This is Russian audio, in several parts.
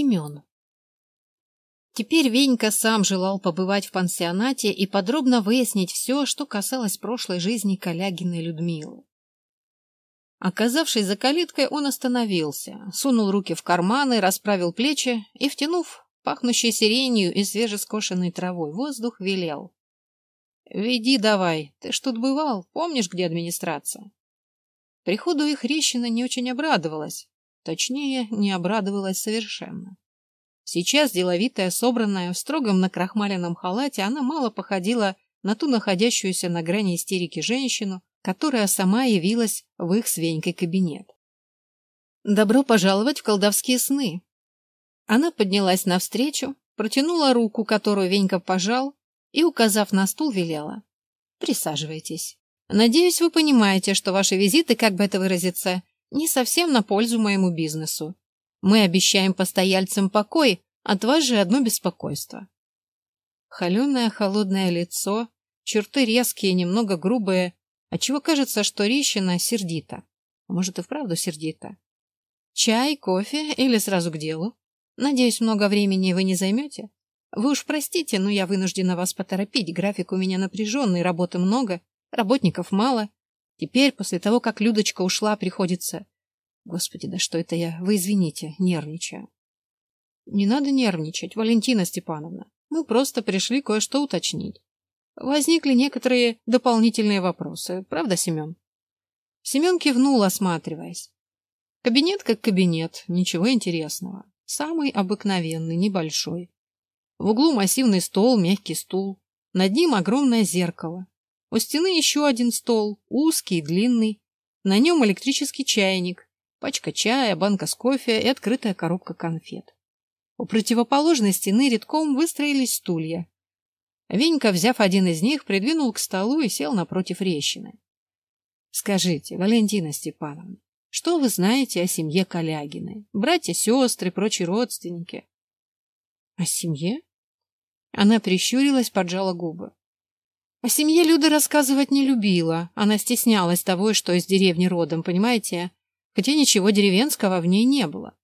Семен. Теперь Венька сам желал побывать в пансионате и подробно выяснить все, что касалось прошлой жизни Калягиной Людмилы. Оказавшись за калиткой, он остановился, сунул руки в карманы, расправил плечи и, втянув пахнущий сиренью и свежескошенной травой воздух, велел. «Веди давай, ты ж тут бывал, помнишь, где администрация?» Приходу их Рещина не очень обрадовалась, точнее, не обрадовалась совершенно. Сейчас, деловитая, собранная, в строгом накрахмаленном халате, она мало походила на ту находящуюся на грани истерики женщину, которая сама явилась в их с кабинет. «Добро пожаловать в колдовские сны!» Она поднялась навстречу, протянула руку, которую Венька пожал, и, указав на стул, велела. «Присаживайтесь. Надеюсь, вы понимаете, что ваши визиты, как бы это выразиться, не совсем на пользу моему бизнесу. Мы обещаем постояльцам покой, от вас же одно беспокойство. Холеное холодное лицо, черты резкие, немного грубые, отчего кажется, что Рищина сердита. Может, и вправду сердита. Чай, кофе или сразу к делу? Надеюсь, много времени вы не займете? Вы уж простите, но я вынуждена вас поторопить. График у меня напряженный, работы много, работников мало. Теперь, после того, как Людочка ушла, приходится Господи, да что это я? Вы извините, нервничаю. Не надо нервничать, Валентина Степановна. Мы просто пришли кое-что уточнить. Возникли некоторые дополнительные вопросы. Правда, Семен? Семен кивнул, осматриваясь. Кабинет как кабинет, ничего интересного. Самый обыкновенный, небольшой. В углу массивный стол, мягкий стул. Над ним огромное зеркало. У стены еще один стол, узкий и длинный. На нем электрический чайник, пачка чая, банка с кофе и открытая коробка конфет. У противоположной стены редком выстроились стулья. Венька, взяв один из них, придвинул к столу и сел напротив Рещины. — Скажите, Валентина Степановна, что вы знаете о семье Калягиной? Братья, сестры, прочие родственники? — О семье? Она прищурилась, поджала губы. О семье Люда рассказывать не любила. Она стеснялась того, что из деревни родом, понимаете? хотя ничего деревенского в ней не было.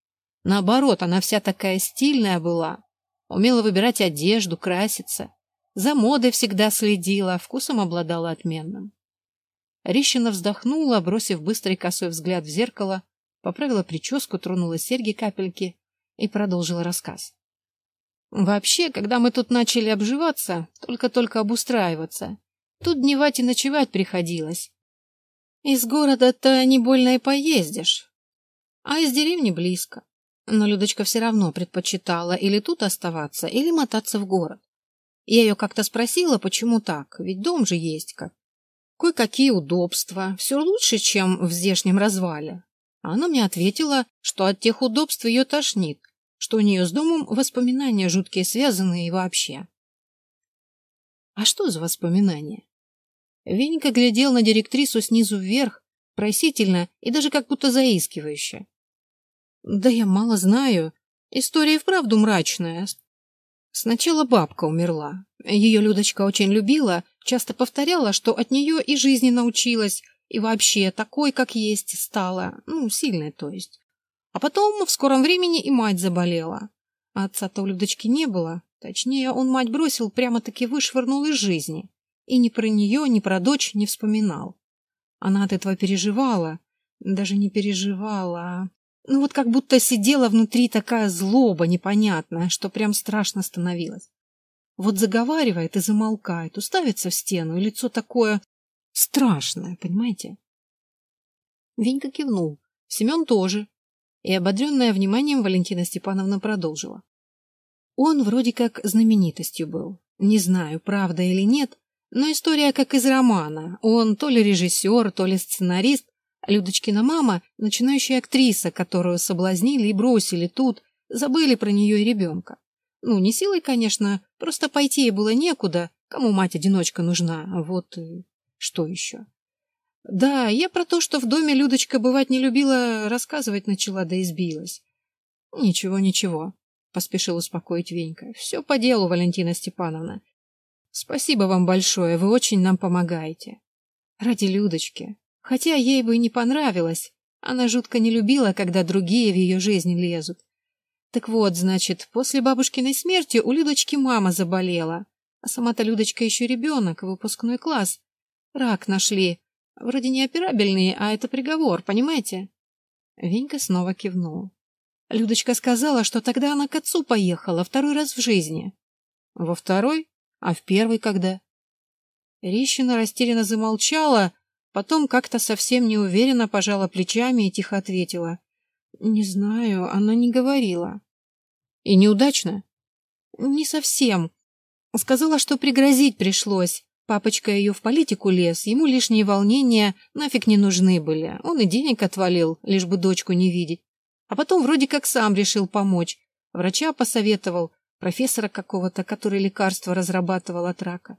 Наоборот, она вся такая стильная была, умела выбирать одежду, краситься, за модой всегда следила, вкусом обладала отменным. Рищина вздохнула, бросив быстрый косой взгляд в зеркало, поправила прическу, тронула серьги капельки и продолжила рассказ. Вообще, когда мы тут начали обживаться, только-только обустраиваться, тут дневать и ночевать приходилось. Из города-то не больно и поездишь, а из деревни близко. Но Людочка все равно предпочитала или тут оставаться, или мотаться в город. Я ее как-то спросила, почему так, ведь дом же есть как. Кое-какие удобства, все лучше, чем в здешнем развале. А она мне ответила, что от тех удобств ее тошнит, что у нее с домом воспоминания жуткие связаны и вообще. А что за воспоминания? Венька глядел на директрису снизу вверх, просительно и даже как будто заискивающе. Да я мало знаю. История и вправду мрачная. Сначала бабка умерла. Ее Людочка очень любила, часто повторяла, что от нее и жизни научилась, и вообще такой, как есть, стала. Ну, сильной, то есть. А потом в скором времени и мать заболела. Отца-то у Людочки не было. Точнее, он мать бросил, прямо-таки вышвырнул из жизни и ни про нее, ни про дочь не вспоминал. Она от этого переживала, даже не переживала, а... Ну вот как будто сидела внутри такая злоба непонятная, что прям страшно становилось. Вот заговаривает и замолкает, уставится в стену, и лицо такое страшное, понимаете? Венька кивнул, Семен тоже, и, ободренная вниманием, Валентина Степановна продолжила. Он вроде как знаменитостью был. Не знаю, правда или нет, но история как из романа. Он то ли режиссер, то ли сценарист. Людочкина мама — начинающая актриса, которую соблазнили и бросили тут, забыли про нее и ребенка. Ну, не силой, конечно, просто пойти ей было некуда, кому мать-одиночка нужна, вот что еще. Да, я про то, что в доме Людочка бывать не любила, рассказывать начала, да избилась. Ничего, ничего, — поспешил успокоить Венька. Все по делу, Валентина Степановна. Спасибо вам большое, вы очень нам помогаете. Ради Людочки. Хотя ей бы и не понравилось. Она жутко не любила, когда другие в ее жизнь лезут. Так вот, значит, после бабушкиной смерти у Людочки мама заболела. А сама-то Людочка еще ребенок, выпускной класс. Рак нашли. Вроде не операбельный, а это приговор, понимаете? Венька снова кивнул. Людочка сказала, что тогда она к отцу поехала, второй раз в жизни. Во второй? А в первый когда? Рищина растерянно замолчала, потом как-то совсем неуверенно пожала плечами и тихо ответила. Не знаю, она не говорила. И неудачно? Не совсем. Сказала, что пригрозить пришлось. Папочка ее в политику лез, ему лишние волнения нафиг не нужны были. Он и денег отвалил, лишь бы дочку не видеть. А потом вроде как сам решил помочь. Врача посоветовал, профессора какого-то, который лекарство разрабатывал от рака.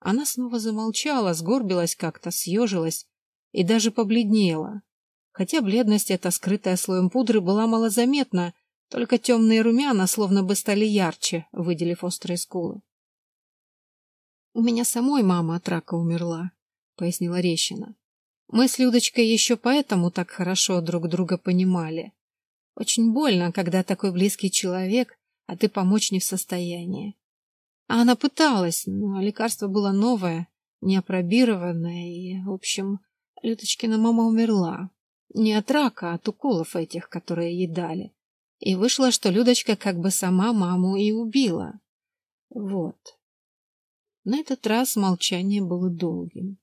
Она снова замолчала, сгорбилась как-то, съежилась и даже побледнела. Хотя бледность эта, скрытая слоем пудры, была малозаметна, только темные румяна словно бы стали ярче, выделив острые скулы. «У меня самой мама от рака умерла», — пояснила Рещина. «Мы с Людочкой еще поэтому так хорошо друг друга понимали. Очень больно, когда такой близкий человек, а ты помочь не в состоянии. А она пыталась, но лекарство было новое, неопробированное, и, в общем, Людочкина мама умерла. Не от рака, а от уколов этих, которые ей дали. И вышло, что Людочка как бы сама маму и убила. Вот. На этот раз молчание было долгим.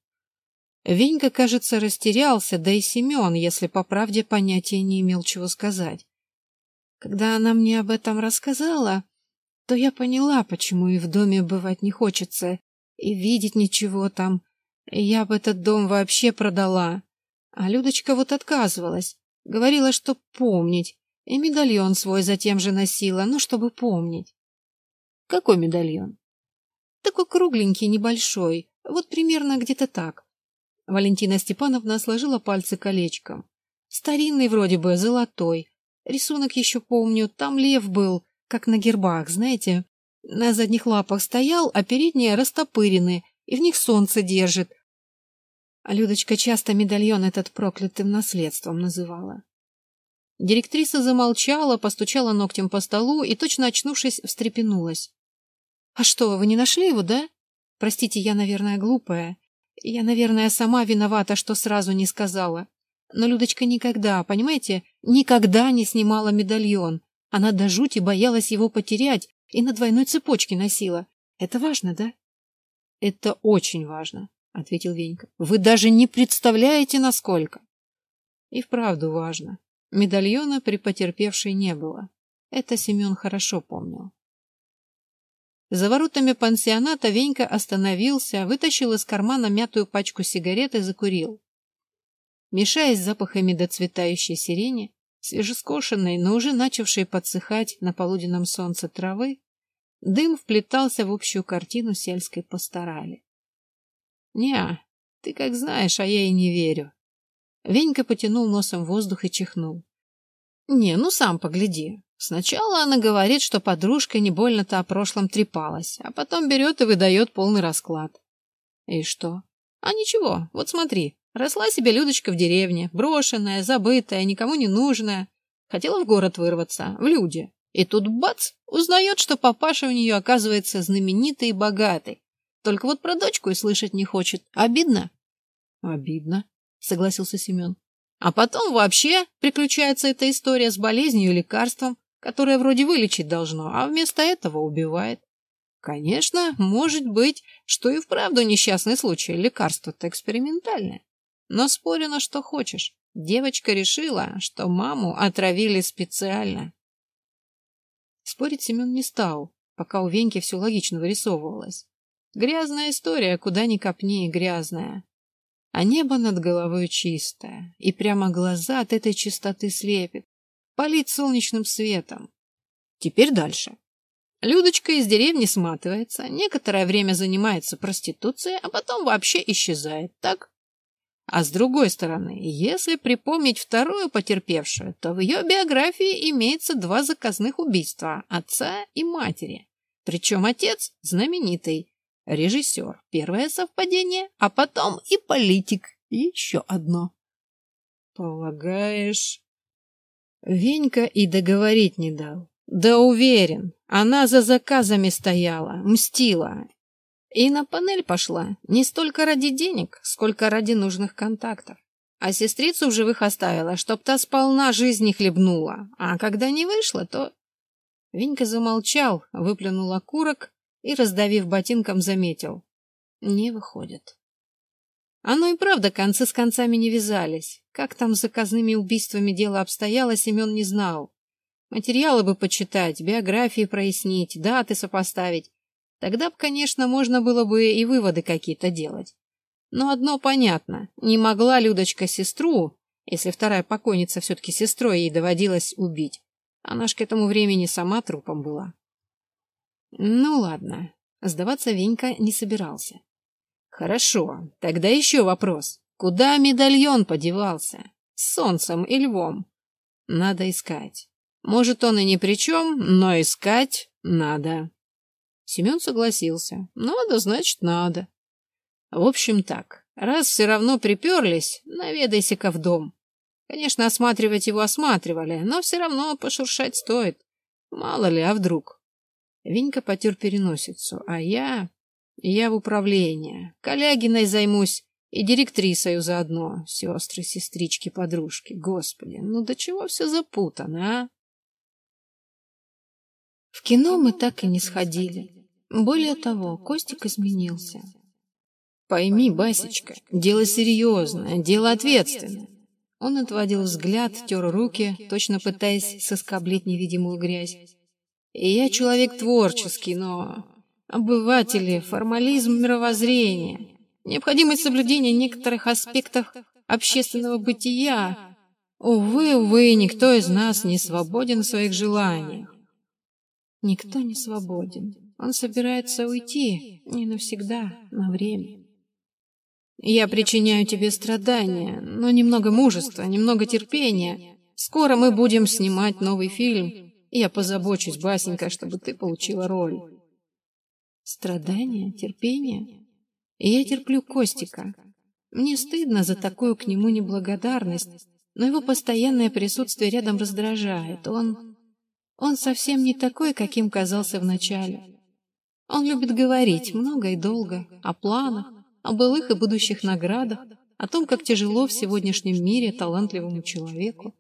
Венька, кажется, растерялся, да и Семен, если по правде понятия не имел, чего сказать. Когда она мне об этом рассказала, то я поняла, почему и в доме бывать не хочется, и видеть ничего там. Я бы этот дом вообще продала. А Людочка вот отказывалась, говорила, что помнить, и медальон свой затем же носила, ну, чтобы помнить. Какой медальон? Такой кругленький, небольшой, вот примерно где-то так. Валентина Степановна сложила пальцы колечком. Старинный вроде бы, золотой. Рисунок еще помню, там лев был, как на гербах, знаете. На задних лапах стоял, а передние растопырены, и в них солнце держит. Людочка часто медальон этот проклятым наследством называла. Директриса замолчала, постучала ногтем по столу и, точно очнувшись, встрепенулась. — А что, вы не нашли его, да? Простите, я, наверное, глупая. Я, наверное, сама виновата, что сразу не сказала. Но Людочка никогда, понимаете, никогда не снимала медальон. Она до жути боялась его потерять и на двойной цепочке носила. Это важно, да? — Это очень важно, — ответил Венька. — Вы даже не представляете, насколько. — И вправду важно. Медальона при потерпевшей не было. Это Семен хорошо помнил. За воротами пансионата Венька остановился, вытащил из кармана мятую пачку сигарет и закурил. Мешаясь запахами доцветающей сирени, свежескошенной, но уже начавшей подсыхать на полуденном солнце травы, дым вплетался в общую картину сельской пасторали. — Неа, ты как знаешь, а я и не верю. Венька потянул носом воздух и чихнул. «Не, ну сам погляди. Сначала она говорит, что подружка не больно-то о прошлом трепалась, а потом берет и выдает полный расклад. И что? А ничего, вот смотри, росла себе Людочка в деревне, брошенная, забытая, никому не нужная. Хотела в город вырваться, в люди. И тут бац, узнает, что папаша у нее оказывается знаменитый и богатый. Только вот про дочку и слышать не хочет. Обидно? Обидно, — согласился Семен. А потом вообще приключается эта история с болезнью и лекарством, которое вроде вылечить должно, а вместо этого убивает. Конечно, может быть, что и вправду несчастный случай, лекарство-то экспериментальное. Но спорю на что хочешь. Девочка решила, что маму отравили специально. Спорить Семен не стал, пока у Веньки все логично вырисовывалось. Грязная история, куда ни копни, грязная а небо над головой чистое, и прямо глаза от этой чистоты слепит, палит солнечным светом. Теперь дальше. Людочка из деревни сматывается, некоторое время занимается проституцией, а потом вообще исчезает, так? А с другой стороны, если припомнить вторую потерпевшую, то в ее биографии имеется два заказных убийства – отца и матери. Причем отец знаменитый, режиссер. Первое совпадение, а потом и политик. Еще одно. Полагаешь... Венька и договорить не дал. Да уверен, она за заказами стояла, мстила. И на панель пошла не столько ради денег, сколько ради нужных контактов. А сестрицу в живых оставила, чтоб та сполна жизни хлебнула. А когда не вышло, то... Венька замолчал, выплюнул окурок и, раздавив ботинком, заметил. Не выходит. Оно и правда концы с концами не вязались. Как там с заказными убийствами дело обстояло, Семен не знал. Материалы бы почитать, биографии прояснить, даты сопоставить. Тогда б, конечно, можно было бы и выводы какие-то делать. Но одно понятно, не могла Людочка сестру, если вторая покойница все-таки сестрой ей доводилось убить. Она ж к этому времени сама трупом была. Ну ладно, сдаваться Венька не собирался. Хорошо, тогда еще вопрос. Куда медальон подевался? С солнцем и львом? Надо искать. Может, он и ни при чем, но искать надо. Семен согласился. Надо, значит, надо. В общем так, раз все равно приперлись, наведайся-ка в дом. Конечно, осматривать его осматривали, но все равно пошуршать стоит. Мало ли, а вдруг? Винька потер переносицу, а я... Я в управление. Калягиной займусь и директрисою заодно. Сестры, сестрички, подружки. Господи, ну до чего все запутано, а? В кино мы так и не сходили. Более того, Костик изменился. Пойми, Басечка, дело серьезное, дело ответственное. Он отводил взгляд, тер руки, точно пытаясь соскоблить невидимую грязь. Я человек творческий, но... Обыватели, формализм мировоззрения, необходимость соблюдения некоторых аспектов общественного бытия. Увы, увы, никто из нас не свободен в своих желаниях. Никто не свободен. Он собирается уйти, не навсегда, на время. Я причиняю тебе страдания, но немного мужества, немного терпения. Скоро мы будем снимать новый фильм, я позабочусь, Басенька, чтобы ты получила роль. Страдания, терпение? И я терплю Костика. Мне стыдно за такую к нему неблагодарность, но его постоянное присутствие рядом раздражает. Он... он совсем не такой, каким казался вначале. Он любит говорить много и долго о планах, о былых и будущих наградах, о том, как тяжело в сегодняшнем мире талантливому человеку,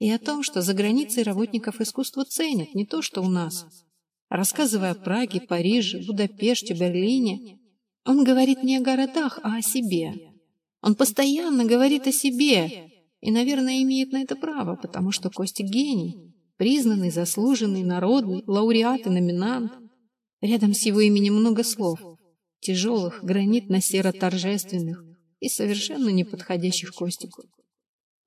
и о том, что за границей работников искусства ценят не то, что у нас. Рассказывая о Праге, Париже, Будапеште, Берлине, он говорит не о городах, а о себе. Он постоянно говорит о себе, и, наверное, имеет на это право, потому что Костя гений, признанный, заслуженный, народный, лауреат и номинант. Рядом с его именем много слов, тяжелых, гранитно-серо-торжественных и совершенно неподходящих Костику.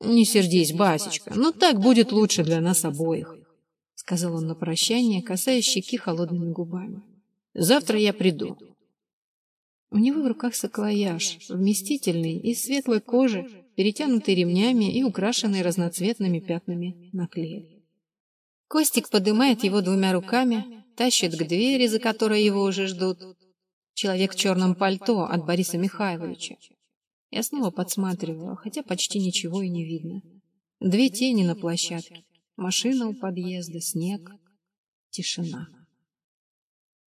«Не сердись, Басечка, но так будет лучше для нас обоих», — сказал он на прощание, касаясь щеки холодными губами. «Завтра я приду». У него в руках саквояж, вместительный, из светлой кожи, перетянутый ремнями и украшенный разноцветными пятнами наклеек. Костик поднимает его двумя руками, тащит к двери, за которой его уже ждут, Человек в черном пальто от Бориса Михайловича. Я снова подсматриваю, хотя почти ничего и не видно. Две тени на площадке. Машина у подъезда, снег, тишина.